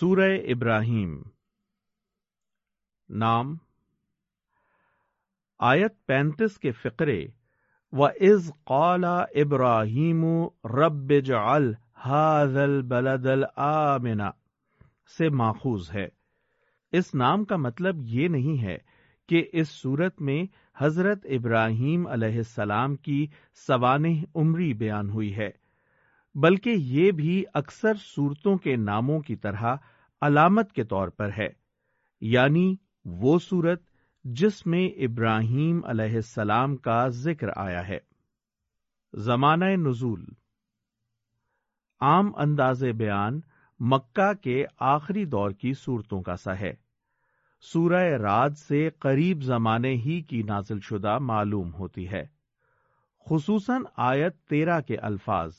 سورہ ابراہیم۔ نام آیت پینتیس کے فقرے و از قالا ابراہیم رب جعل هذا البلد الآمنا سے ماخوذ ہے۔ اس نام کا مطلب یہ نہیں ہے کہ اس صورت میں حضرت ابراہیم علیہ السلام کی سوانح عمری بیان ہوئی ہے۔ بلکہ یہ بھی اکثر صورتوں کے ناموں کی طرح علامت کے طور پر ہے۔ یعنی وہ صورت جس میں ابراہیم علیہ السلام کا ذکر آیا ہے۔ زمانہ نزول۔ عام انداز بیان مکہ کے آخری دور کی صورتوں کا سا ہے۔ سورہ راد سے قریب زمانے ہی کی نازل شدہ معلوم ہوتی ہے۔ خصوصاً آیت تیرہ کے الفاظ۔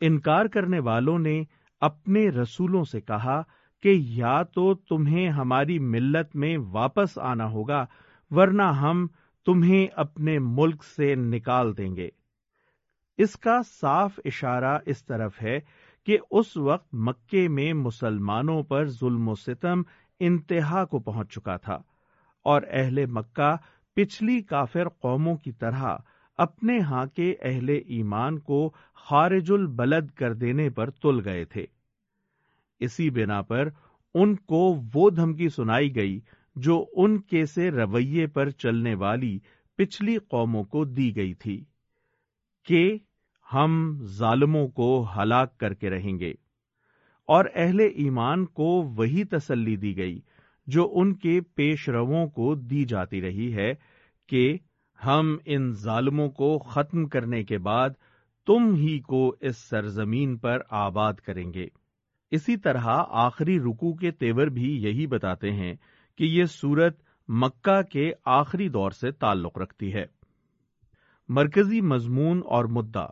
انکار کرنے والوں نے اپنے رسولوں سے کہا کہ یا تو تمہیں ہماری ملت میں واپس آنا ہوگا، ورنہ ہم تمہیں اپنے ملک سے نکال دیں گے۔ اس کا صاف اشارہ اس طرف ہے کہ اس وقت مکے میں مسلمانوں پر ظلم و ستم انتہا کو پہنچ چکا تھا اور اہل مکہ پچھلی کافر قوموں کی طرح اپنے ہاں کے اہل ایمان کو خارج البلد کر دینے پر تل گئے تھے۔ اسی بنا پر ان کو وہ دھمکی سنائی گئی جو ان کے سے رویے پر چلنے والی پچھلی قوموں کو دی گئی تھی کہ ہم ظالموں کو ہلاک کر کے رہیں گے۔ اور اہل ایمان کو وہی تسلی دی گئی جو ان کے پیش رووں کو دی جاتی رہی ہے کہ ہم ان ظالموں کو ختم کرنے کے بعد تم ہی کو اس سرزمین پر آباد کریں گے۔ اسی طرح آخری رکو کے تیور بھی یہی بتاتے ہیں کہ یہ سورت مکہ کے آخری دور سے تعلق رکھتی ہے۔ مرکزی مضمون اور مدعا۔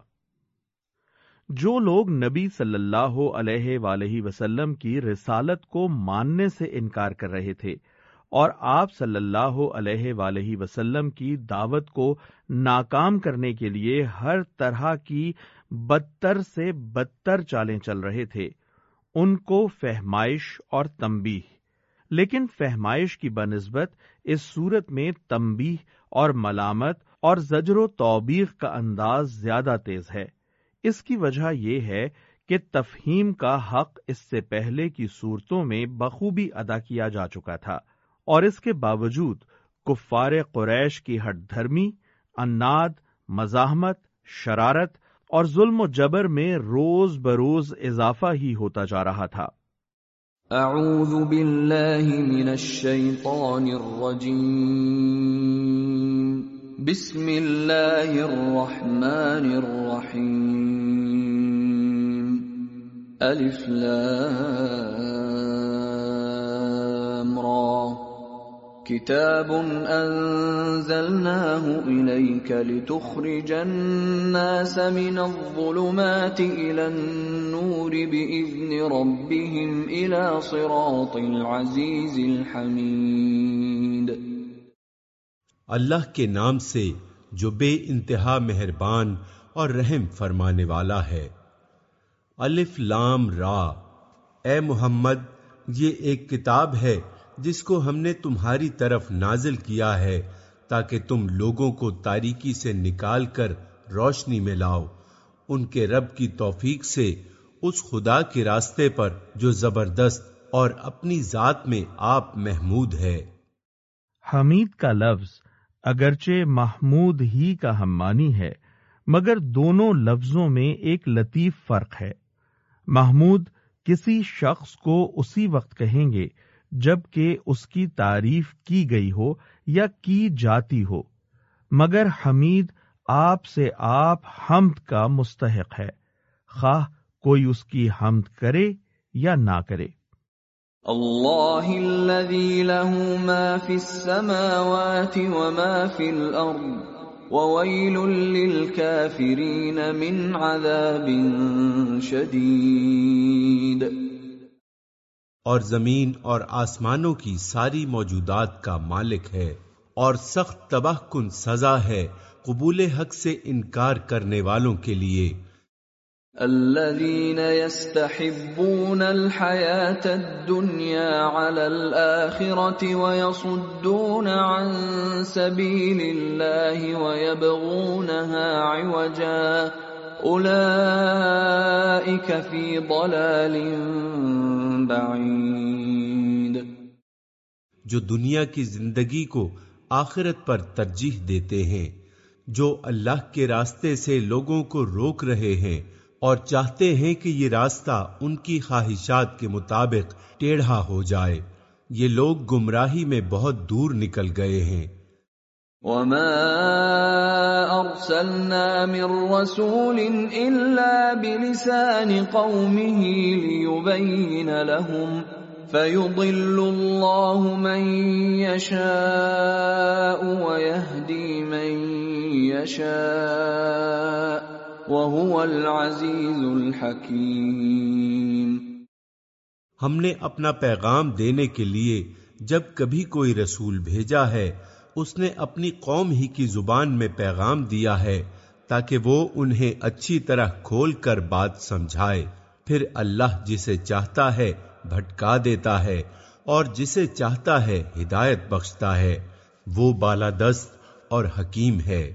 جو لوگ نبی صلی اللہ علیہ ولیہ وسلم کی رسالت کو ماننے سے انکار کر رہے تھے اور آپ صلی اللہ علیہ ولیہ وسلم کی دعوت کو ناکام کرنے کے لیے ہر طرح کی بدتر سے بدتر چالیں چل رہے تھے۔ ان کو فہمائش اور تمبی لیکن فہمائش کی بنسبت اس صورت میں تمبی اور ملامت اور زجر و توبیخ کا انداز زیادہ تیز ہے۔ اس کی وجہ یہ ہے کہ تفہیم کا حق اس سے پہلے کی صورتوں میں بخوبی ادا کیا جا چکا تھا۔ اور اس کے باوجود کفار قریش کی ہٹ دھرمی، اناد، مزاحمت، شرارت اور ظلم و جبر میں روز بروز اضافہ ہی ہوتا جا رہا تھا۔ اعوذ باللہ من الشیطان الرجیم۔ بسم اللہ الرحمن الرحیم۔ الف لام۔ کتاب انزلناه اليك لتخرج الناس من الظلمات الى النور باذن ربهم الى صراط العزيز الحميد اللہ کے نام سے جو بے انتہا مہربان اور رحم فرمانے والا ہے۔ الف لام را۔ اے محمد، یہ ایک کتاب ہے جس کو ہم نے تمہاری طرف نازل کیا ہے، تاکہ تم لوگوں کو تاریکی سے نکال کر روشنی میں لاؤ۔ ان کے رب کی توفیق سے اس خدا کے راستے پر جو زبردست اور اپنی ذات میں آپ محمود ہے۔ حمید کا لفظ اگرچہ محمود ہی کا ہم مانی ہے، مگر دونوں لفظوں میں ایک لطیف فرق ہے۔ محمود کسی شخص کو اسی وقت کہیں گے جبکہ اس کی تعریف کی گئی ہو یا کی جاتی ہو، مگر حمید آپ سے آپ حمد کا مستحق ہے۔ خواہ کوئی اس کی حمد کرے یا نہ کرے۔ اللہ الذي له ما في السماوات وما في الارض وويل للكافرين من عذاب شديد اور زمین اور آسمانوں کی ساری موجودات کا مالک ہے اور سخت تباہ کن سزا ہے قبول حق سے انکار کرنے والوں کے لیے۔ الذين يستحبون الحياة الدنيا على الآخرة ويصدون عن سبيل الله ويبغونها عوجا۔ أولئك في ضلال بعيد۔ جو دنیا کی زندگی کو آخرت پر ترجیح دیتے ہیں، جو اللہ کے راستے سے لوگوں کو روک رہے ہیں اور چاہتے ہیں کہ یہ راستہ ان کی خواہشات کے مطابق ٹیڑھا ہو جائے۔ یہ لوگ گمراہی میں بہت دور نکل گئے ہیں۔ وما ارسلنا من رسول الا بلسان قومه ليبين لهم فيضل الله من يشاء ويهدي من يشاء وهو العزيز الحكيم ہم نے اپنا پیغام دینے کے لیے جب کبھی کوئی رسول بھیجا ہے اس نے اپنی قوم ہی کی زبان میں پیغام دیا ہے تاکہ وہ انہیں اچھی طرح کھول کر بات سمجھائے۔ پھر اللہ جسے چاہتا ہے بھٹکا دیتا ہے اور جسے چاہتا ہے ہدایت بخشتا ہے۔ وہ بالا دست اور حکیم ہے۔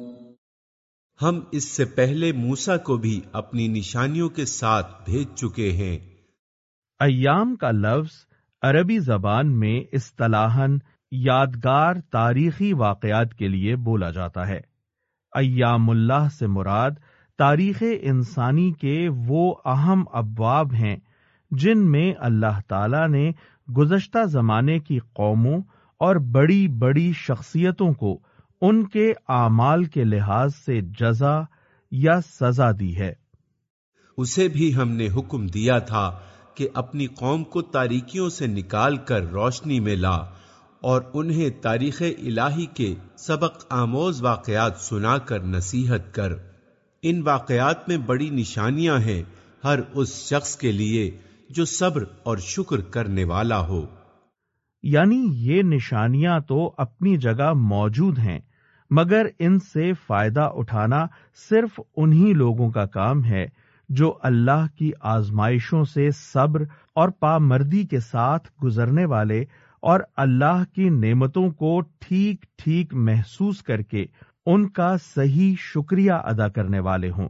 ہم اس سے پہلے موسا کو بھی اپنی نشانیوں کے ساتھ بھیج چکے ہیں۔ ایام کا لفظ عربی زبان میں اصطلاحاً یادگار تاریخی واقعات کے لیے بولا جاتا ہے۔ ایام اللہ سے مراد تاریخ انسانی کے وہ اہم ابواب ہیں جن میں اللہ تعالی نے گزشتہ زمانے کی قوموں اور بڑی بڑی شخصیتوں کو ان کے اعمال کے لحاظ سے جزا یا سزا دی ہے۔ اسے بھی ہم نے حکم دیا تھا کہ اپنی قوم کو تاریکیوں سے نکال کر روشنی میں لا اور انہیں تاریخ الہی کے سبق آموز واقعات سنا کر نصیحت کر۔ ان واقعات میں بڑی نشانیاں ہیں ہر اس شخص کے لیے جو صبر اور شکر کرنے والا ہو۔ یعنی یہ نشانیاں تو اپنی جگہ موجود ہیں۔ مگر ان سے فائدہ اٹھانا صرف انہی لوگوں کا کام ہے جو اللہ کی آزمائشوں سے صبر اور پامردی کے ساتھ گزرنے والے اور اللہ کی نعمتوں کو ٹھیک ٹھیک محسوس کر کے ان کا صحیح شکریہ ادا کرنے والے ہوں۔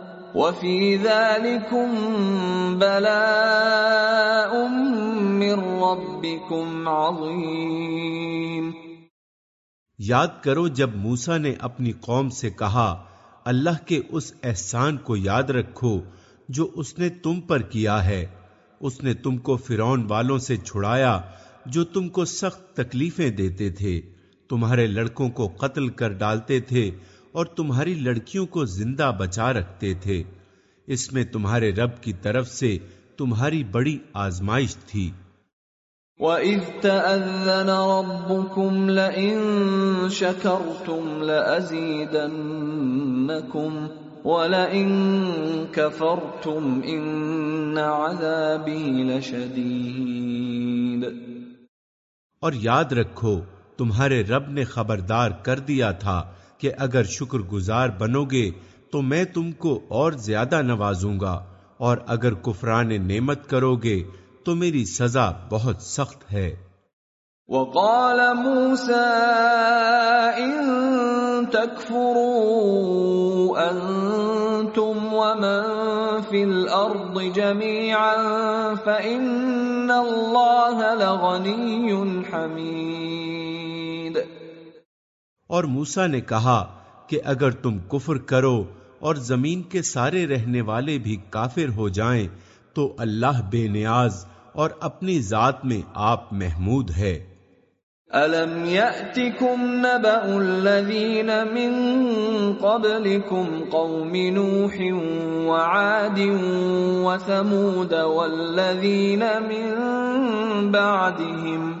وفی بلاء من ربکم عظیم یاد کرو جب موسا نے اپنی قوم سے کہا، اللہ کے اس احسان کو یاد رکھو جو اس نے تم پر کیا ہے۔ اس نے تم کو فرون والوں سے چھڑایا جو تم کو سخت تکلیفیں دیتے تھے۔ تمہارے لڑکوں کو قتل کر ڈالتے تھے اور تمہاری لڑکیوں کو زندہ بچا رکھتے تھے۔ اس میں تمہارے رب کی طرف سے تمہاری بڑی آزمائش تھی۔ وَإِذْ تَأَذَّنَ رَبُّكُمْ لَئِن شَكَرْتُمْ لَأَزِيدَنَّكُمْ وَلَئِن كَفَرْتُمْ إِنَّ عَذَابِي لَشَدِيدٌ۔ اور یاد رکھو تمہارے رب نے خبردار کر دیا تھا کہ اگر شکر گزار بنو گے تو میں تم کو اور زیادہ نوازوں گا، اور اگر کفران نعمت کرو گے تو میری سزا بہت سخت ہے۔ وقال موسى ان تكفروا انتم ومن في الارض جميعا فان ان اللہ لغنی حمید اور موسا نے کہا کہ اگر تم کفر کرو اور زمین کے سارے رہنے والے بھی کافر ہو جائیں، تو اللہ بے نیاز اور اپنی ذات میں آپ محمود ہے۔ الم ياتكم نبأ الذين من قبلكم قوم نوح وعاد وثمود والذين من بعدهم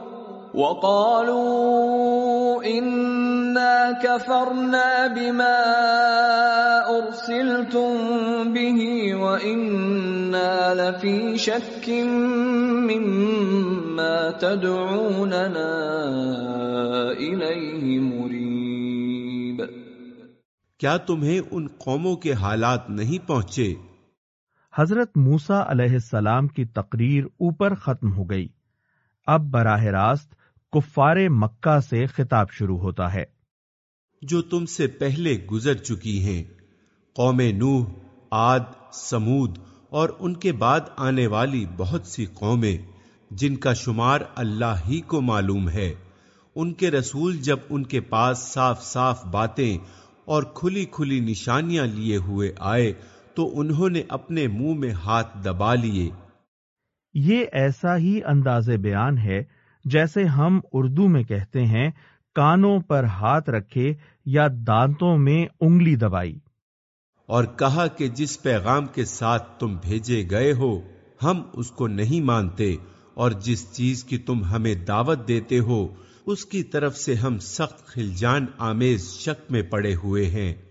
وقالوا انا كفرنا بما ارسلتم به وانا لفي شك مما تدعوننا اليه مريب. کیا تمہیں ان قوموں کے حالات نہیں پہنچے؟ حضرت موسا علیہ السلام کی تقریر اوپر ختم ہو گئی۔ اب براہ راست کفار مکہ سے خطاب شروع ہوتا ہے۔ جو تم سے پہلے گزر چکی ہیں قوم نوح آد سمود اور ان کے بعد آنے والی بہت سی قومیں جن کا شمار اللہ ہی کو معلوم ہے ان کے رسول جب ان کے پاس صاف صاف باتیں اور کھلی کھلی نشانیاں لیے ہوئے آئے تو انہوں نے اپنے منہ میں ہاتھ دبا لیے۔ یہ ایسا ہی انداز بیان ہے جیسے ہم اردو میں کہتے ہیں، کانوں پر ہاتھ رکھے یا دانتوں میں انگلی دبائی۔ اور کہا کہ جس پیغام کے ساتھ تم بھیجے گئے ہو، ہم اس کو نہیں مانتے، اور جس چیز کی تم ہمیں دعوت دیتے ہو، اس کی طرف سے ہم سخت خلجان آمیز شک میں پڑے ہوئے ہیں۔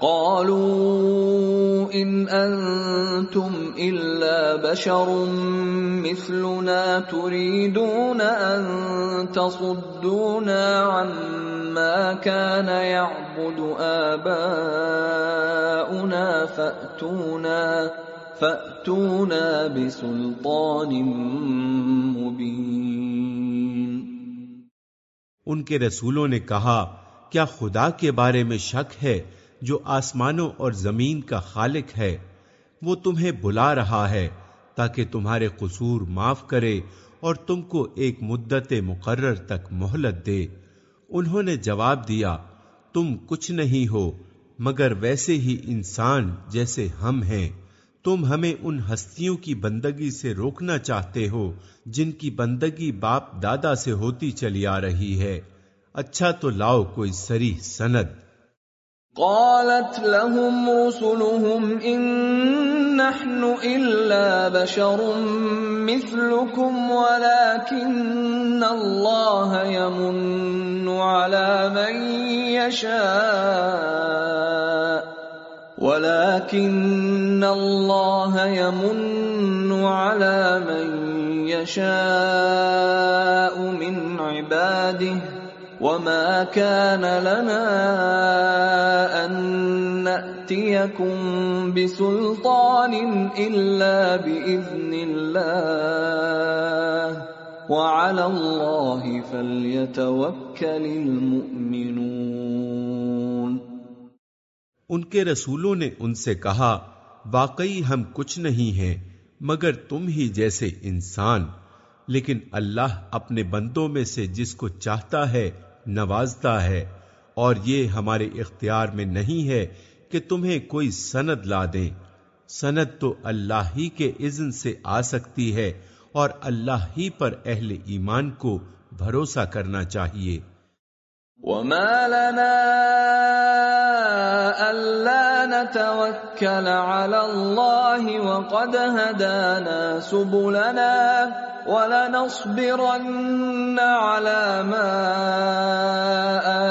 قالوا ان انتم الا بشر مثلنا تريدون ان تصدونا عما كان يعبد اباؤنا فاتونا فاتونا بسلطان مبين. ان کے رسولوں نے کہا، کیا خدا کے بارے میں شک ہے جو آسمانوں اور زمین کا خالق ہے، وہ تمہیں بلا رہا ہے تاکہ تمہارے قصور معاف کرے اور تم کو ایک مدت مقرر تک مہلت دے۔ انہوں نے جواب دیا، تم کچھ نہیں ہو، مگر ویسے ہی انسان جیسے ہم ہیں۔ تم ہمیں ان ہستیوں کی بندگی سے روکنا چاہتے ہو، جن کی بندگی باپ دادا سے ہوتی چلی آ رہی ہے۔ اچھا تو لاؤ کوئی سری سند۔ قالت لهم رسلهم إن نحن إلا بشر مثلكم ولكن الله يمن على من يشاء ولكن الله يمن على من يشاء من عباده وما كان لنا ان ناتيكم بسلطان الا باذن الله وعلى الله فليتوكل المؤمنون ان کے رسولوں نے ان سے کہا، واقعی ہم کچھ نہیں ہیں، مگر تم ہی جیسے انسان، لیکن اللہ اپنے بندوں میں سے جس کو چاہتا ہے نوازتا ہے اور یہ ہمارے اختیار میں نہیں ہے کہ تمہیں کوئی سند لا دیں۔ سند تو اللہ ہی کے اذن سے آ سکتی ہے اور اللہ ہی پر اہل ایمان کو بھروسہ کرنا چاہیے۔ وما لنا اللہ نتوكل على الله وقد هدانا سبلنا ولنصبرن على ما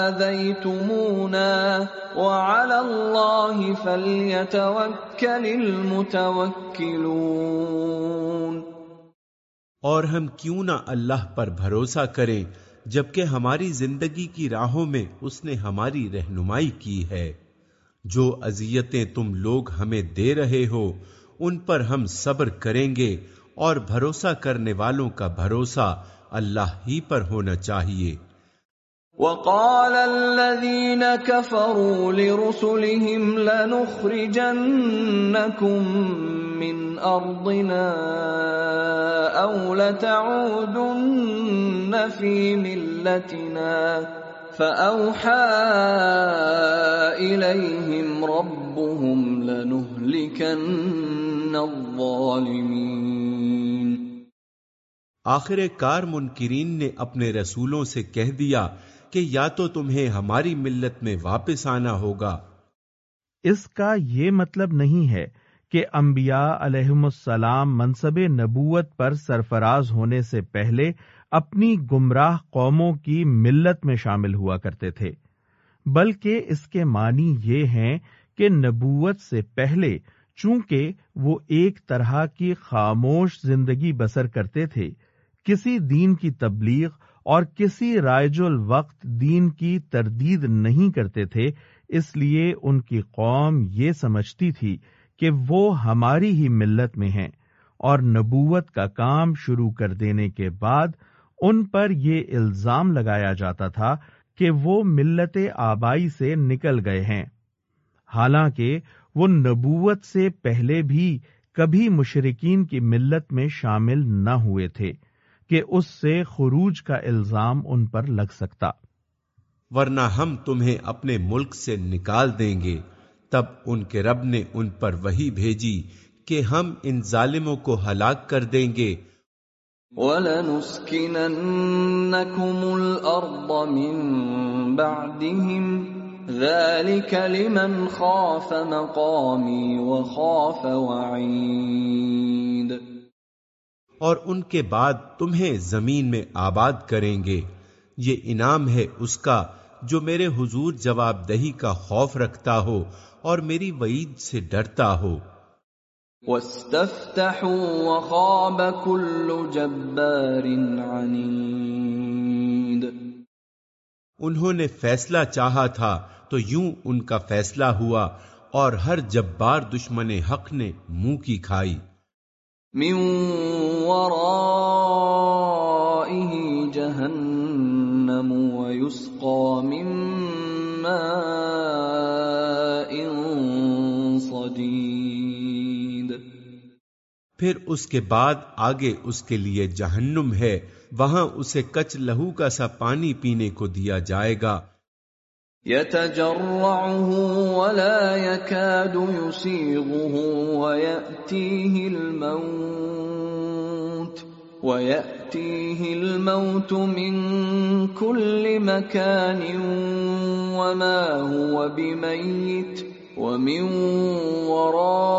آذيتمونا وعلى الله فليتوكل المتوكلون اور ہم کیوں نہ اللہ پر بھروسہ کریں جبکہ ہماری زندگی کی راہوں میں اس نے ہماری رہنمائی کی ہے۔ جو اذیتیں تم لوگ ہمیں دے رہے ہو، ان پر ہم صبر کریں گے اور بھروسہ کرنے والوں کا بھروسہ اللہ ہی پر ہونا چاہیے۔ وقال الذين كفروا لرسلهم لنخرجنكم من أرضنا أو لتعودن في ملتنا فأوحى إليهم ربهم لنهلكن الظالمين۔ آخر کار منکرین نے اپنے رسولوں سے کہہ دیا کہ یا تو تمہیں ہماری ملت میں واپس آنا ہوگا۔ اس کا یہ مطلب نہیں ہے کہ انبیاء علیہم السلام منصب نبوت پر سرفراز ہونے سے پہلے اپنی گمراہ قوموں کی ملت میں شامل ہوا کرتے تھے۔ بلکہ اس کے معنی یہ ہیں کہ نبوت سے پہلے چونکہ وہ ایک طرح کی خاموش زندگی بسر کرتے تھے، کسی دین کی تبلیغ اور کسی رائج الوقت دین کی تردید نہیں کرتے تھے، اس لیے ان کی قوم یہ سمجھتی تھی کہ وہ ہماری ہی ملت میں ہیں اور نبوت کا کام شروع کر دینے کے بعد ان پر یہ الزام لگایا جاتا تھا کہ وہ ملت آبائی سے نکل گئے ہیں۔ حالانکہ وہ نبوت سے پہلے بھی کبھی مشرقین کی ملت میں شامل نہ ہوئے تھے کہ اس سے خروج کا الزام ان پر لگ سکتا۔ ورنہ ہم تمہیں اپنے ملک سے نکال دیں گے۔ تب ان کے رب نے ان پر وہی بھیجی کہ ہم ان ظالموں کو ہلاک کر دیں گے۔ وَلَنُسْكِنَنَّكُمُ الْأَرْضَ مِن بَعْدِهِمْ ذَلِكَ لِمَنْ خَافَ مَقَامِي وَخَافَ وَعِيدِ اور ان کے بعد تمہیں زمین میں آباد کریں گے۔ یہ انعام ہے اس کا جو میرے حضور جواب دہی کا خوف رکھتا ہو اور میری وعید سے ڈرتا ہو۔ وَاسْتَفْتَحُوا وَخَابَ كُلُّ جَبَّارٍ عَنِيدٍ. انہوں نے فیصلہ چاہا تھا تو یوں ان کا فیصلہ ہوا اور ہر جبار دشمن حق نے منہ کی کھائی۔ من ورائه جهنم ويسقى من ماء صديد پھر اس کے بعد آگے اس کے لیے جہنم ہے، وہاں اسے کچ لہو کا سا پانی پینے کو دیا جائے گا۔ يتجرعه ولا يكاد يسيغه ويأتيه الموت ويأتيه الموت من كل مكان وما هو بميت ومن ورائه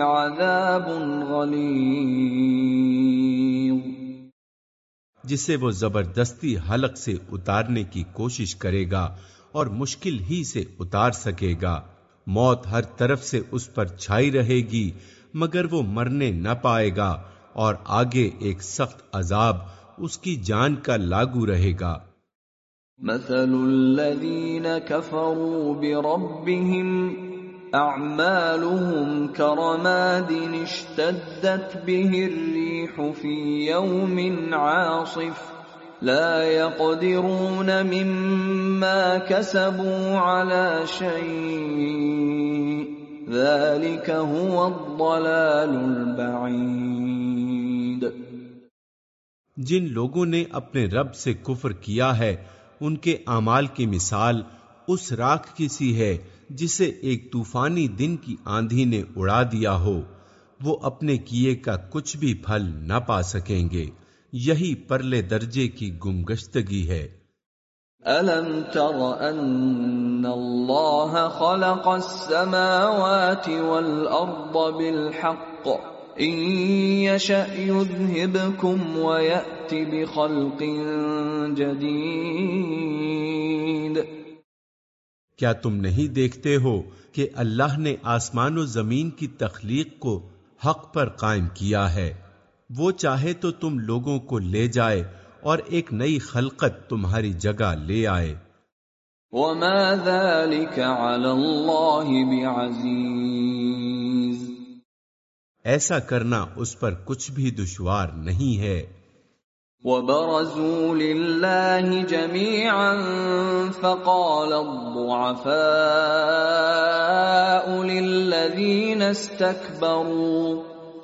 عذاب جسے وہ زبردستی حلق سے اتارنے کی کوشش کرے گا اور مشکل ہی سے اتار سکے گا۔ موت ہر طرف سے اس پر چھائی رہے گی، مگر وہ مرنے نہ پائے گا اور آگے ایک سخت عذاب اس کی جان کا لاگو رہے گا۔ مثل الذين كفروا بربهم اعمالهم كرماد اشتدت به الريح في يوم عاصف لا يقدرون مما كسبوا على شيء ذلك هو الضلال البعيد جن لوگوں نے اپنے رب سے کفر کیا ہے ان کے اعمال کی مثال اس راکھ کی سی ہے جسے ایک طوفانی دن کی آندھی نے اڑا دیا ہو۔ وہ اپنے کیے کا کچھ بھی پھل نہ پا سکیں گے۔ یہی پرلے درجے کی گمگشتگی ہے۔ أَلَمْ تَرَ أَنَّ اللَّهَ خَلَقَ السَّمَاوَاتِ وَالْأَرْضَ بِالْحَقِّ بخلق جديد کیا تم نہیں دیکھتے ہو کہ اللہ نے آسمان و زمین کی تخلیق کو حق پر قائم کیا ہے؟ وہ چاہے تو تم لوگوں کو لے جائے اور ایک نئی خلقت تمہاری جگہ لے آئے۔ وما ذلك على الله بعزيز ایسا کرنا اس پر کچھ بھی دشوار نہیں ہے۔ وبرزوا لله جميعا فقال الضعفاء للذين استكبروا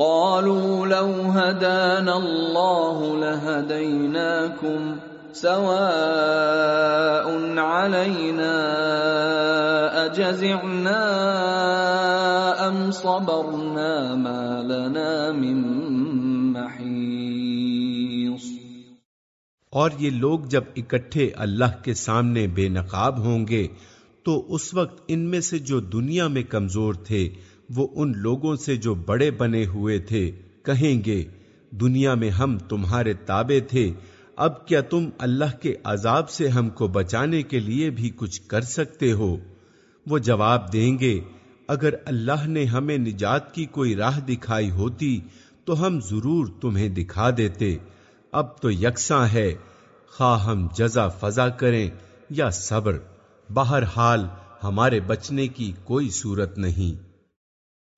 قالوا لو هدانا الله لهديناكم سواء علينا أجزعنا أم صبرنا ما لنا من محيص. اور یہ لوگ جب اکٹھے اللہ کے سامنے بے نقاب ہوں گے تو اس وقت ان میں سے جو دنیا میں کمزور تھے وہ ان لوگوں سے جو بڑے بنے ہوئے تھے، کہیں گے، دنیا میں ہم تمہارے تابع تھے، اب کیا تم اللہ کے عذاب سے ہم کو بچانے کے لیے بھی کچھ کر سکتے ہو؟ وہ جواب دیں گے، اگر اللہ نے ہمیں نجات کی کوئی راہ دکھائی ہوتی تو ہم ضرور تمہیں دکھا دیتے۔ اب تو یکساں ہے، خواہ ہم جزا فضا کریں یا صبر، بہرحال ہمارے بچنے کی کوئی صورت نہیں۔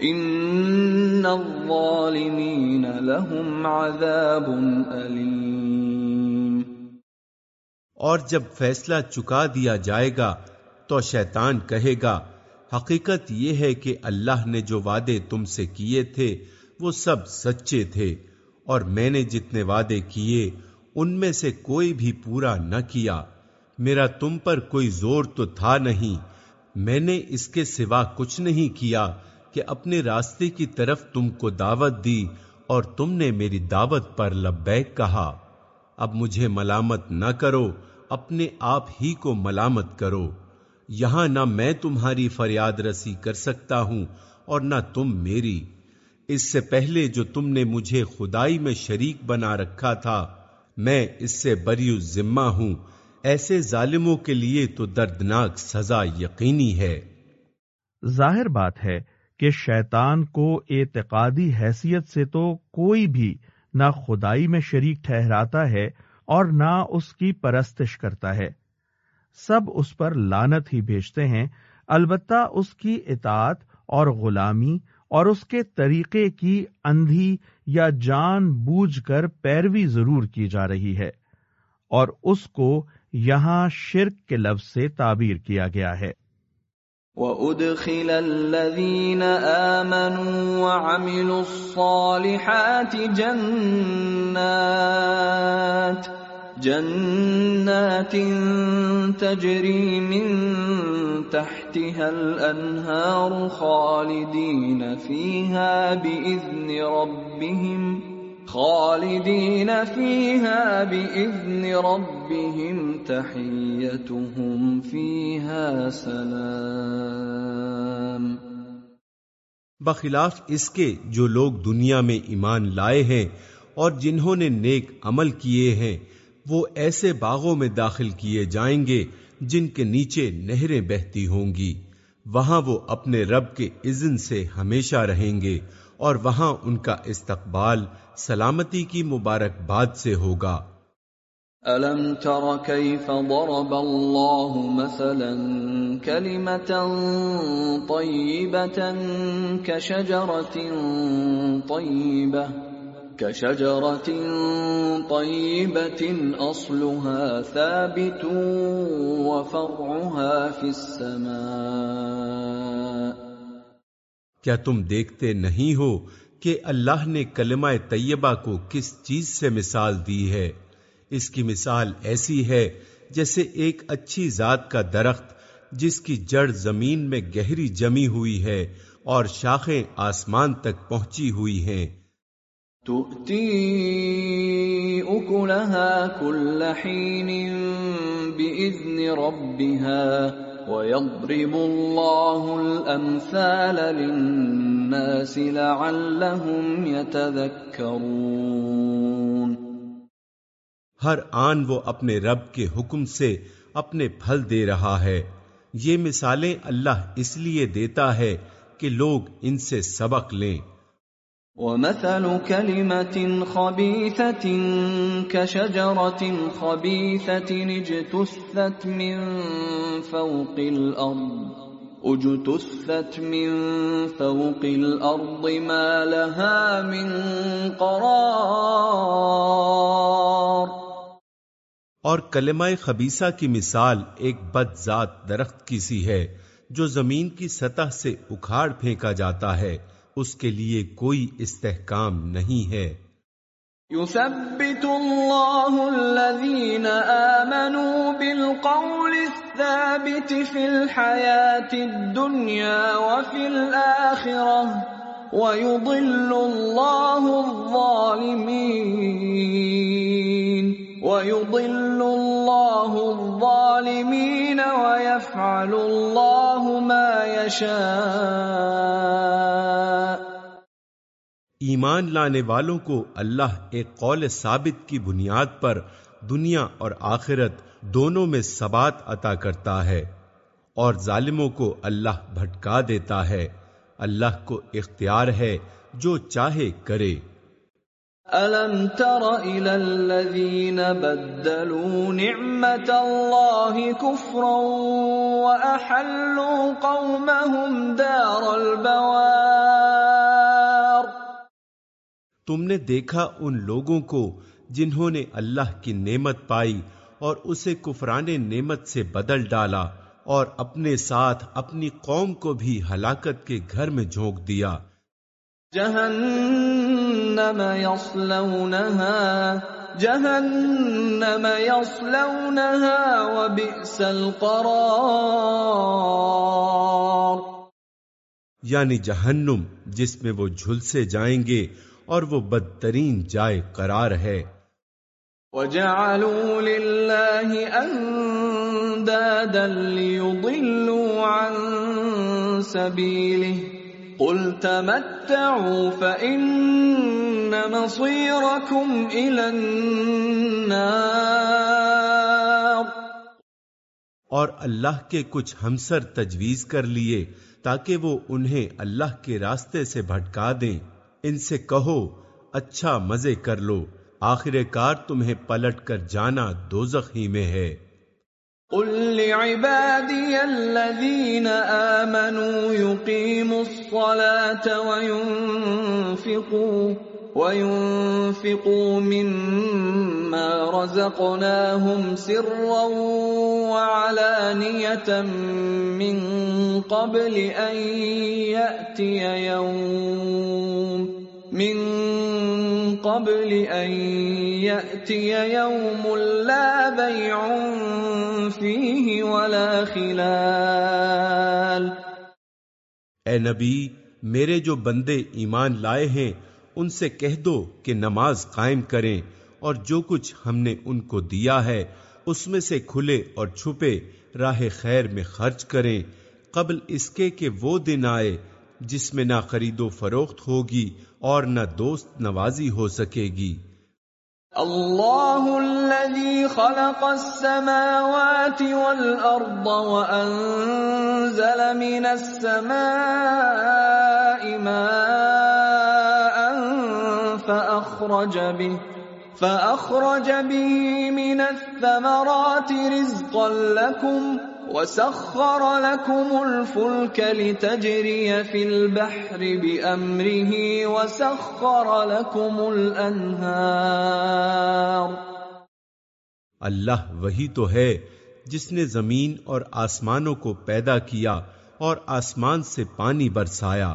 ان الظالمین لهم عذاب علیم اور جب فیصلہ چکا دیا جائے گا تو شیطان کہے گا، حقیقت یہ ہے کہ اللہ نے جو وعدے تم سے کیے تھے، وہ سب سچے تھے، اور میں نے جتنے وعدے کیے، ان میں سے کوئی بھی پورا نہ کیا۔ میرا تم پر کوئی زور تو تھا نہیں، میں نے اس کے سوا کچھ نہیں کیا۔ کہ اپنے راستے کی طرف تم کو دعوت دی اور تم نے میری دعوت پر لبیک کہا، اب مجھے ملامت نہ کرو، اپنے آپ ہی کو ملامت کرو۔ یہاں نہ میں تمہاری فریاد رسی کر سکتا ہوں اور نہ تم میری۔ اس سے پہلے جو تم نے مجھے خدائی میں شریک بنا رکھا تھا، میں اس سے بری ذمہ ہوں۔ ایسے ظالموں کے لیے تو دردناک سزا یقینی ہے۔ ظاہر بات ہے کہ شیطان کو اعتقادی حیثیت سے تو کوئی بھی نہ خدائی میں شریک ٹھہراتا ہے اور نہ اس کی پرستش کرتا ہے۔ سب اس پر لانت ہی بھیجتے ہیں۔ البتہ اس کی اطاعت اور غلامی اور اس کے طریقے کی اندھی یا جان بوجھ کر پیروی ضرور کی جا رہی ہے۔ اور اس کو یہاں شرک کے لفظ سے تعبیر کیا گیا ہے۔ وَأُدْخِلَ الَّذِينَ آمَنُوا وَعَمِلُوا الصَّالِحَاتِ جَنَّاتٍ جَنَّاتٍ تَجْرِي مِن تَحْتِهَا الْأَنْهَارُ خَالِدِينَ فِيهَا بِإِذْنِ رَبِّهِمْ خالدین فیها بإذن ربهم تحیتهم فیها سلام بخلاف اس کے جو لوگ دنیا میں ایمان لائے ہیں اور جنہوں نے نیک عمل کیے ہیں، وہ ایسے باغوں میں داخل کیے جائیں گے جن کے نیچے نہریں بہتی ہوں گی۔ وہاں وہ اپنے رب کے اذن سے ہمیشہ رہیں گے اور وہاں ان کا استقبال سلامتی کی مبارک باد سے ہوگا۔ ألم تر كيف ضرب الله مثلا كلمة طيبة كشجرة طيبة كشجرة طيبة أصلها ثابت وفرعها في السماء کیا تم دیکھتے نہیں ہو کہ اللہ نے کلمہ طیبہ کو کس چیز سے مثال دی ہے؟ اس کی مثال ایسی ہے جیسے ایک اچھی ذات کا درخت جس کی جڑ زمین میں گہری جمی ہوئی ہے اور شاخیں آسمان تک پہنچی ہوئی ہیں۔ تؤتي كل حين بإذن ربها۔ ويضرب الله الأمثال للناس لعلهم يتذكرون ہر آن وہ اپنے رب کے حکم سے اپنے پھل دے رہا ہے۔ یہ مثالیں اللہ اس لیے دیتا ہے کہ لوگ ان سے سبق لیں۔ ومثل كلمة خبيثة كشجرة خبيثة اجتثت من فوق الأرض، اجتثت من فوق الأرض ما لها من قرار. اور کلمہ خبیصہ کی مثال ایک بد ذات درخت کی سی ہے جو زمین کی سطح سے اکھاڑ پھینکا جاتا ہے۔ اس کے لیے کوئی استحکام نہیں ہے۔ يثبت الله الذين آمنوا بالقول الثابت في الحياة الدنيا وفي الآخرة ويضل الله الظالمين، ويضل الله الظالمين ويفعل الله ما يشاء۔ ایمان لانے والوں کو اللہ ایک قول ثابت کی بنیاد پر دنیا اور آخرت دونوں میں ثبات عطا کرتا ہے اور ظالموں کو اللہ بھٹکا دیتا ہے۔ اللہ کو اختیار ہے جو چاہے کرے۔ أَلَمْ تَرَ إِلَى الَّذِينَ بَدَّلُوا نِعْمَةَ اللَّهِ كُفْرًا وَأَحَلُّوا قَوْمَهُمْ دَارَ الْبَوَارِ تم نے دیکھا ان لوگوں کو جنہوں نے اللہ کی نعمت پائی اور اسے کفران نعمت سے بدل ڈالا اور اپنے ساتھ اپنی قوم کو بھی ہلاکت کے گھر میں جھونک دیا۔ جہنم يصلونها جہنم يصلونها وبئس القرار۔ یعنی جہنم جس میں وہ جھلسے جائیں گے اور وہ بدترین جائے قرار ہے۔ وجعلوا لله اندادا ليضلوا عن سبيله قل تمتعوا فإن مصيركم إلى النار اور اللہ کے کچھ ہمسر تجویز کر لیے تاکہ وہ انہیں اللہ کے راستے سے بھٹکا دیں۔ ان سے کہو اچھا مزے کر لو، آخر کار تمہیں پلٹ کر جانا دوزخ ہی میں ہے۔ قل لعبادي الذين آمنوا يقيموا الصلاة وينفقوا وينفقوا مما رزقناهم سرا وعلانية من قبل أن يأتي يوم من قبل أن يأتي يوم لا بيع فيه ولا خلال اے نبی، میرے جو بندے ایمان لائے ہیں ان سے کہہ دو کہ نماز قائم کریں اور جو کچھ ہم نے ان کو دیا ہے، اس میں سے کھلے اور چھپے راہ خیر میں خرچ کریں قبل اس کے کہ وہ دن آئے جس میں نہ خرید و فروخت ہوگی اور نہ دوست نوازی ہو سکے گی۔ اللہ الذي خلق السماوات والأرض وأنزل من السماء ماء فأخرج به فأخرج به من الثمرات رزقا لكم، وسخر لكم الفلك لتجري في البحر بأمره، وسخر لكم الأنهار۔ اللہ وہی تو ہے جس نے زمین اور آسمانوں کو پیدا کیا اور آسمان سے پانی برسایا۔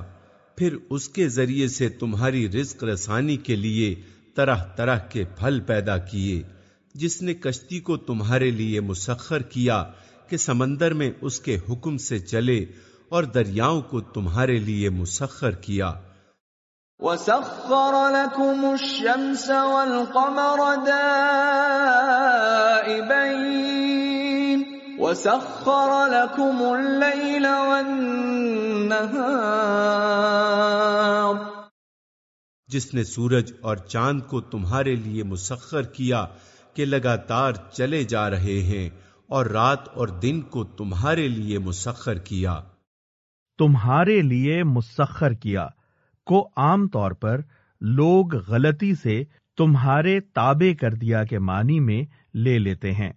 پھر اس کے ذریعے سے تمہاری رزق رسانی کے لیے طرح طرح کے پھل پیدا کیے، جس نے کشتی کو تمہارے لیے مسخر کیا کہ سمندر میں اس کے حکم سے چلے اور دریاؤں کو تمہارے لیے مسخر کیا۔ وسخر لكم الشمس والقمر دائبين وسخر لكم الليل والنهار جس نے سورج اور چاند کو تمہارے لیے مسخر کیا کہ لگاتار چلے جا رہے ہیں اور رات اور دن کو تمہارے لیے مسخر کیا۔ تمہارے لیے مسخر کیا۔ کو عام طور پر لوگ غلطی سے تمہارے تابع کر دیا کے معنی میں لے لیتے ہیں۔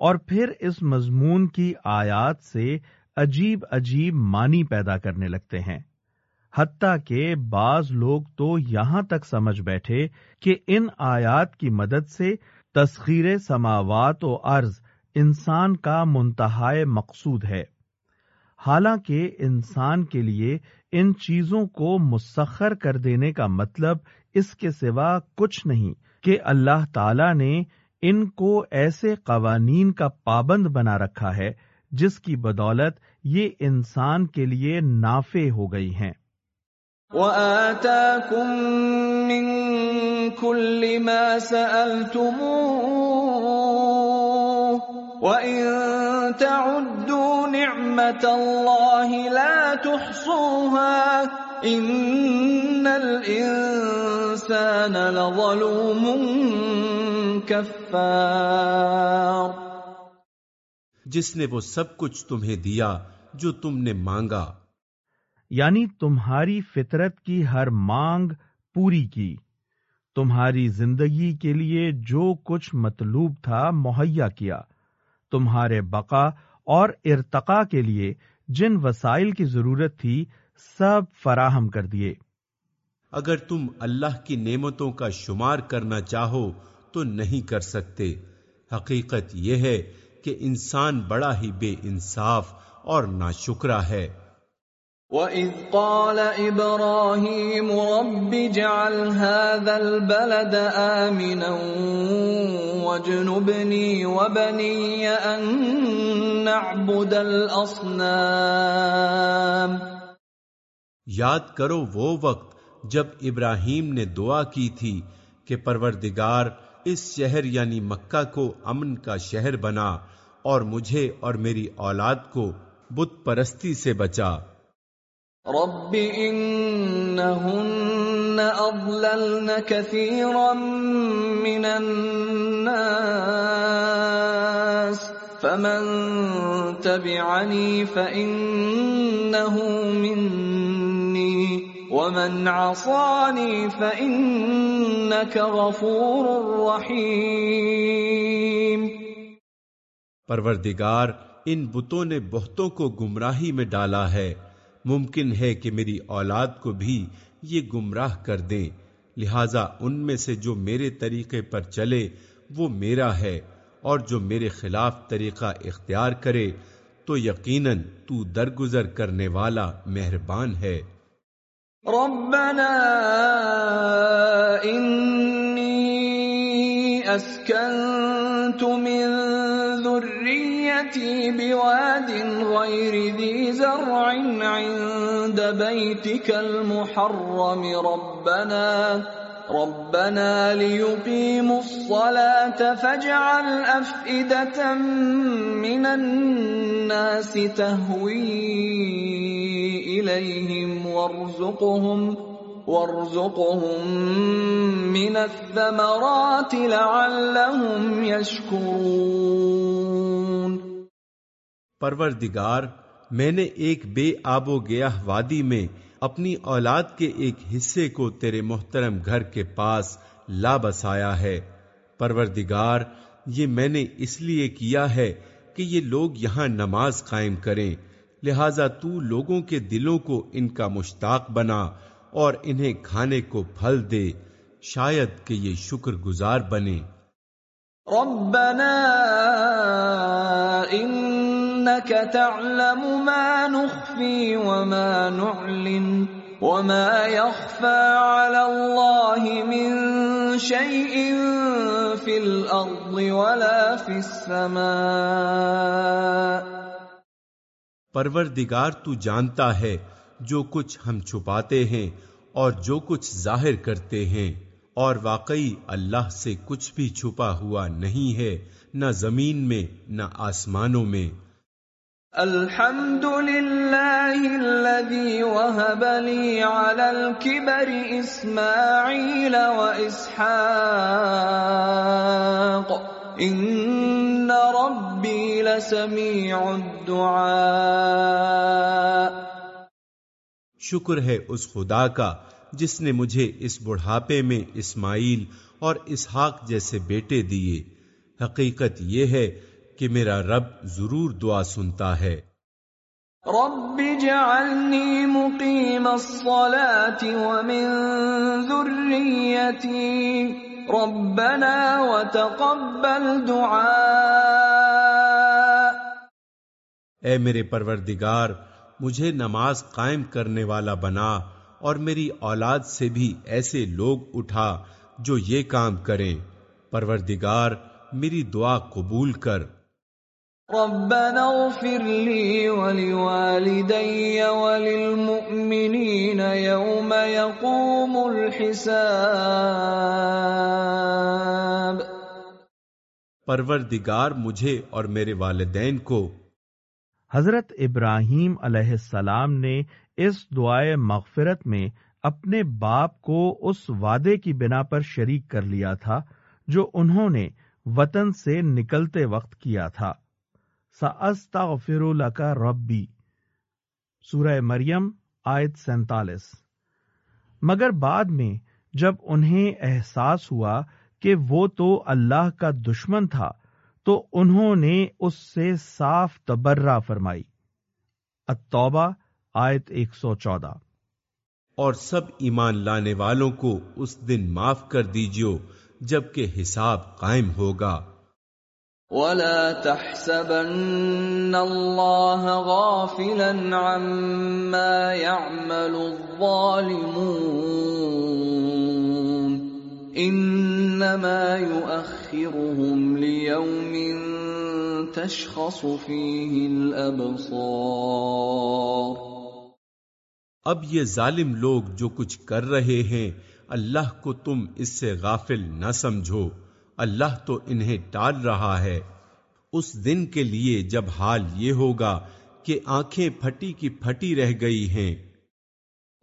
اور پھر اس مضمون کی آیات سے عجیب عجیب معنی پیدا کرنے لگتے ہیں۔ حتیٰ کہ بعض لوگ تو یہاں تک سمجھ بیٹھے کہ ان آیات کی مدد سے تسخیر سماوات و عرض انسان کا منتہائے مقصود ہے۔ حالانکہ انسان کے لیے ان چیزوں کو مسخر کر دینے کا مطلب اس کے سوا کچھ نہیں کہ اللہ تعالی نے ان کو ایسے قوانین کا پابند بنا رکھا ہے جس کی بدولت یہ انسان کے لیے نافع ہو گئی ہیں۔ وَآتَاكُم مِّن كُلِّ مَا سَأَلْتُمُوهُ وَإِن تَعُدُّوا نِعْمَةَ اللَّهِ لَا تُحْصُوهَا إِنَّ الْإِنسَانَ لَظَلُومٌ كَفَّارٌ جس نے وہ سب کچھ تمہیں دیا جو تم نے مانگا۔ یعنی تمہاری فطرت کی ہر مانگ پوری کی۔ تمہاری زندگی کے لیے جو کچھ مطلوب تھا مہیا کیا۔ تمہارے بقا اور ارتقا کے لیے جن وسائل کی ضرورت تھی سب فراہم کر دیے۔ اگر تم اللہ کی نعمتوں کا شمار کرنا چاہو تو نہیں کر سکتے۔ حقیقت یہ ہے کہ انسان بڑا ہی بے انصاف اور ناشکرا ہے۔ وَإِذْ قَالَ إِبْرَاهِيمُ رَبِّ جَعَلْ هَذَا الْبَلَدَ آمِنًا وَاجْنُبْنِي وَبَنِيَّ أَن نَّعْبُدَ الْأَصْنَامَ۔ یاد کرو وہ وقت جب ابراہیم نے دعا کی تھی کہ پروردگار اس شہر یعنی مکہ کو امن کا شہر بنا اور مجھے اور میری اولاد کو بت پرستی سے بچا۔ رب انہن اضللن كثيرا من الناس، فمن تبعني فإنه مني ومن عصاني فإنك غفور رحيم پروردگار ان بتوں نے بہتوں کو گمراہی میں ڈالا ہے۔ ممکن ہے کہ میری اولاد کو بھی یہ گمراہ کر دیں۔ لہذا ان میں سے جو میرے طریقے پر چلے، وہ میرا ہے۔ اور جو میرے خلاف طریقہ اختیار کرے، تو یقیناً تو درگزر کرنے والا مہربان ہے۔ ربنا انی اسکنت من ذریتی بواد غیر ذی زرع عند بیتک المحرم ربنا ربنا ليقيموا الصلاة فاجعل أفئدة من الناس تهوي إليهم وارزقهم وارزقهم من الثمرات لعلهم يشكرون. پروردگار، میں نے ایک بے آب و گیاہ وادی میں اپنی اولاد کے ایک حصے کو تیرے محترم گھر کے پاس لا بسایا ہے۔ پروردگار، یہ میں نے اس لیے کیا ہے کہ یہ لوگ یہاں نماز قائم کریں۔ لہذا تو لوگوں کے دلوں کو ان کا مشتاق بنا اور انہیں کھانے کو پھل دے۔ شاید کہ یہ شکر گزار بنے ربنا انك تعلم ما نخفي وما نعلن وما يخفى على الله من شيء في الارض ولا في السماء۔ پروردگار تو جانتا ہے جو کچھ ہم چھپاتے ہیں اور جو کچھ ظاہر کرتے ہیں، اور واقعی اللہ سے کچھ بھی چھپا ہوا نہیں ہے، نہ زمین میں، نہ آسمانوں میں۔ الحمد لله الذي وهب لي على الكبر اسماعيل واسحاق ان ربي لسميع الدعاء شکر ہے اس خدا کا جس نے مجھے اس بڑھاپے میں اسماعیل اور اسحاق جیسے بیٹے دیے۔ حقیقت یہ ہے کہ میرا رب ضرور دعا سنتا ہے۔ رب اجعلني مقيم الصلاة ومن ذريتي ربنا وتقبل دعاء۔ اے میرے پروردگار مجھے نماز قائم کرنے والا بنا اور میری اولاد سے بھی ایسے لوگ اٹھا جو یہ کام کریں۔ پروردگار میری دعا قبول کر۔ ربنا اغفر لي ولوالدي وللمؤمنين يوم يقوم الحساب. پروردگار مجھے اور میرے والدین کو حضرت ابراہیم علیہ السلام نے اس دعائے مغفرت میں اپنے باپ کو اس وعدے کی بنا پر شریک کر لیا تھا جو انہوں نے وطن سے نکلتے وقت کیا تھا۔ سأستغفر لك ربی سورہ مریم، آیت سینتالیس. مگر بعد میں جب انہیں احساس ہوا کہ وہ تو اللہ کا دشمن تھا، تو انہوں نے اس سے صاف تبرہ فرمائی۔ التوبہ، آیت ایک سو چودہ۔ اور سب ایمان لانے والوں کو اس دن معاف کر دیجیو جبکہ حساب قائم ہوگا۔ ولا تحسبن الله غافلا عما يعمل الظالمون انما يؤخرهم ليوم تشخص فيه الابصار اب یہ ظالم لوگ جو کچھ کر رہے ہیں، اللہ کو تم اس سے غافل نہ سمجھو۔ اللہ تو انہیں ٹال رہا ہے۔ اس دن کے لیے جب حال یہ ہوگا کہ آنکھیں پھٹی کی پھٹی رہ گئی ہیں۔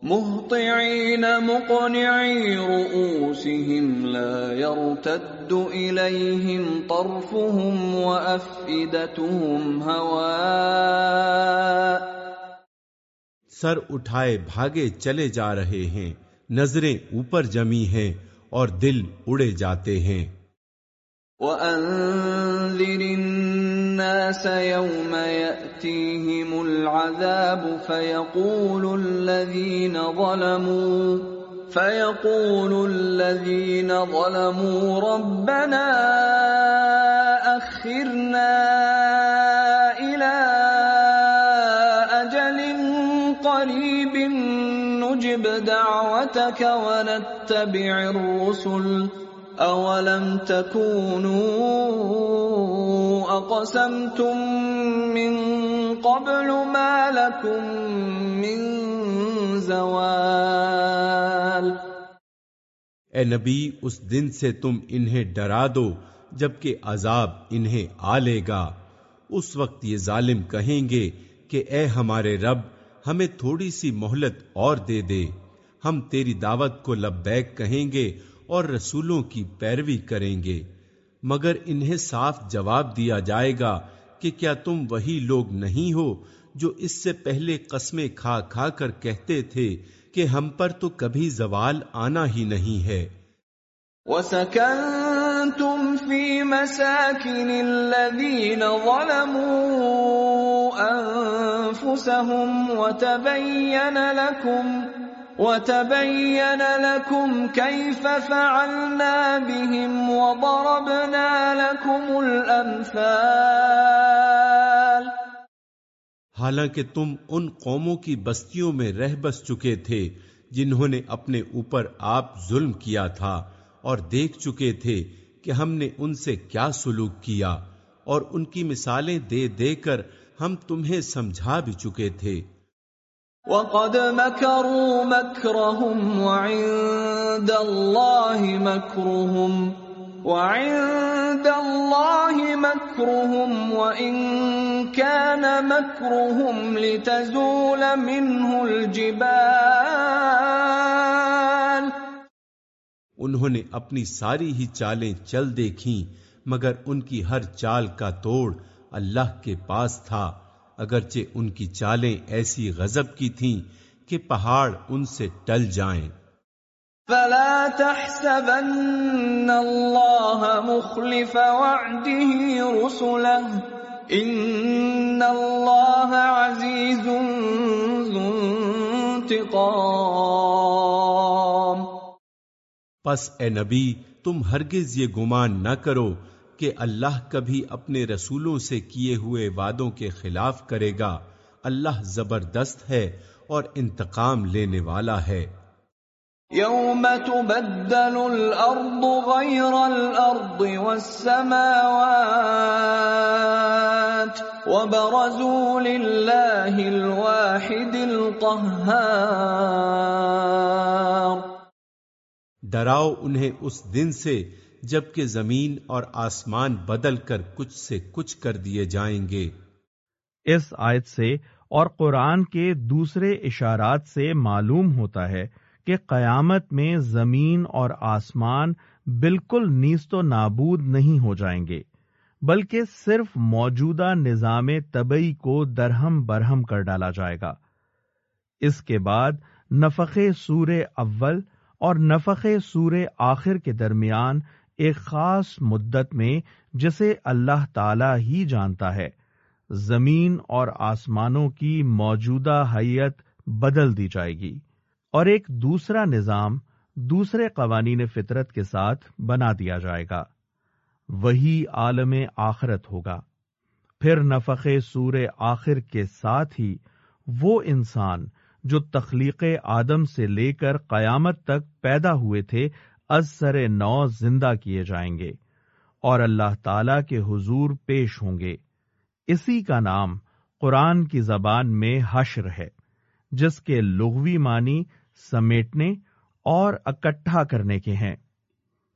مهطعين مقنعي رؤوسهم لا يرتد إليهم طرفهم وأفئدتهم هواء۔ سر اٹھائے بھاگے چلے جا رہے ہیں۔ نظریں اوپر جمی ہیں اور دل اڑے جاتے ہیں۔ وَأَنذِرِ النَّاسَ يَوْمَ يَأْتِيهِمُ الْعَذَابُ فَيَقُولُ الَّذِينَ ظَلَمُوا، فَيَقُولُ الَّذِينَ ظَلَمُوا، رَبَّنَا أَخِّرْنَا إِلَى أَجَلٍ قَرِيبٍ نُجِبْ دَعْوَتَكَ وَنَتَّبِعِ الرُّسُلَ اولم تكونوا اقسمتم من قبل ما لكم من زوال اے نبی، اس دن سے تم انہیں ڈرا دو جبکہ عذاب انہیں آ لے گا۔ اس وقت یہ ظالم کہیں گے کہ اے ہمارے رب، ہمیں تھوڑی سی مہلت اور دے دے۔ ہم تیری دعوت کو لبیک کہیں گے اور رسولوں کی پیروی کریں گے۔ مگر انہیں صاف جواب دیا جائے گا کہ کیا تم وہی لوگ نہیں ہو جو اس سے پہلے قسمیں کھا کھا کر کہتے تھے کہ ہم پر تو کبھی زوال آنا ہی نہیں ہے۔ وَسَكَنْتُمْ فِي مَسَاكِنِ الَّذِينَ ظَلَمُوا أَنفُسَهُمْ وَتَبَيَّنَ لَكُمْ وَتَبَيَّنَ لَكُمْ كَيْفَ فَعَلْنَا بِهِمْ وَضَرَبْنَا لَكُمُ الْأَمْثَالِ. حالانکہ تم ان قوموں کی بستیوں میں رہ بس چکے تھے جنہوں نے اپنے اوپر آپ ظلم کیا تھا اور دیکھ چکے تھے کہ ہم نے ان سے کیا سلوک کیا اور ان کی مثالیں دے دے کر ہم تمہیں سمجھا بھی چکے تھے۔ وَقَدْ مَكَرُوا مَكْرَهُمْ وَعِندَ اللَّهِ مَكْرُهُمْ وَعِندَ اللَّهِ مَكْرُهُمْ وَإِن كَانَ مَكْرُهُمْ لِتَزُولَ مِنْهُ الْجِبَالُ. انہوں نے اپنی ساری ہی چالیں چل دیکھیں، مگر ان کی ہر چال کا توڑ اللہ کے پاس تھا۔ اگرچہ ان کی چالیں ایسی غضب کی تھیں کہ پہاڑ ان سے ٹل جائیں۔ فلا تحسبن الله مخلف وعده رسله ان الله عزيز ذو انتقام۔ پس اے نبی تم ہرگز یہ گمان نہ کرو کہ اللہ کبھی اپنے رسولوں سے کیے ہوئے وعدوں کے خلاف کرے گا۔ اللہ زبردست ہے اور انتقام لینے والا ہے۔ يوم تبدل الارض غير الارض والسماوات وبرزوا لله الواحد القهار ڈراؤ انہیں اس دن سے جبکہ زمین اور آسمان بدل کر کچھ سے کچھ کر دیے جائیں گے۔ اس آیت سے اور قرآن کے دوسرے اشارات سے معلوم ہوتا ہے کہ قیامت میں زمین اور آسمان بالکل نیست و نابود نہیں ہو جائیں گے، بلکہ صرف موجودہ نظام طبعی کو درہم برہم کر ڈالا جائے گا۔ اس کے بعد نفق سور اول اور نفق سور آخر کے درمیان ایک خاص مدت میں جسے اللہ تعالی ہی جانتا ہے۔ زمین اور آسمانوں کی موجودہ حیت بدل دی جائے گی اور ایک دوسرا نظام دوسرے قوانین فطرت کے ساتھ بنا دیا جائے گا۔ وہی عالم آخرت ہوگا۔ پھر نفق سور آخر کے ساتھ ہی وہ انسان جو تخلیق آدم سے لے کر قیامت تک پیدا ہوئے تھے از سر نو زندہ کیے جائیں گے اور اللہ تعالی کے حضور پیش ہوں گے۔ اسی کا نام قرآن کی زبان میں حشر ہے، جس کے لغوی معنی سمیٹنے اور اکٹھا کرنے کے ہیں۔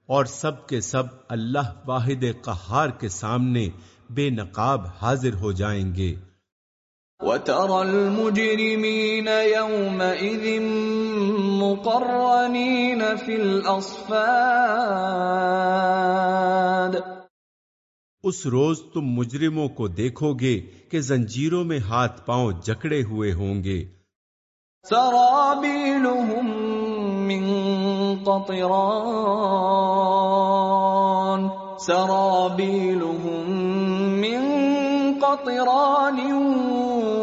اور سب کے سب اللہ واحد قہار کے سامنے بے نقاب حاضر ہو جائیں گے۔ وَتَرَى الْمُجْرِمِينَ يَوْمَئِذٍ مُقَرَّنِينَ فِي الْأَصْفَادِ. اس روز تم مجرموں کو دیکھو گے کہ زنجیروں میں ہاتھ پاؤں جکڑے ہوئے ہوں گے۔ سرابيلهم من قطران. سرابيلهم من قطران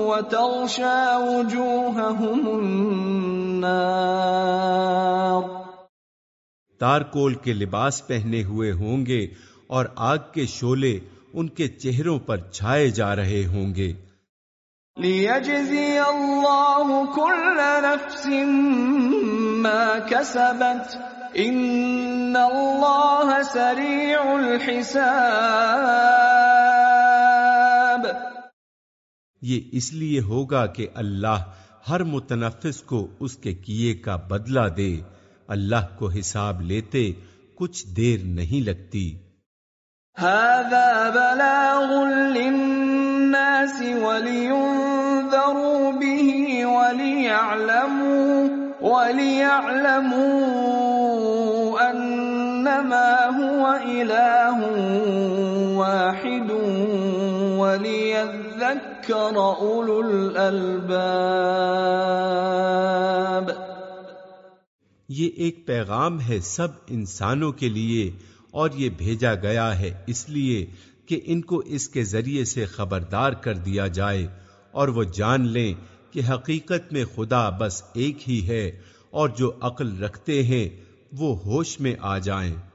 وتغشى وجوههم النار تارکول کے لباس پہنے ہوئے ہوں گے اور آگ کے شولے ان کے چہروں پر چھائے جا رہے ہوں گے۔ ليجزي الله كل نفس ما كسبت ان اللہ سریع الحساب یہ اس لیے ہوگا کہ اللہ ہر متنفس کو اس کے کیے کا بدلہ دے۔ اللہ کو حساب لیتے کچھ دیر نہیں لگتی۔ هذا بلاغ للناس ولينذروا به وليعلموا وليعلموا انما هو اله واحد وليذكر یہ ایک پیغام ہے سب انسانوں کے لیے اور یہ بھیجا گیا ہے اس لیے کہ ان کو اس کے ذریعے سے خبردار کر دیا جائے اور وہ جان لیں کہ حقیقت میں خدا بس ایک ہی ہے اور جو عقل رکھتے ہیں وہ ہوش میں آ جائیں۔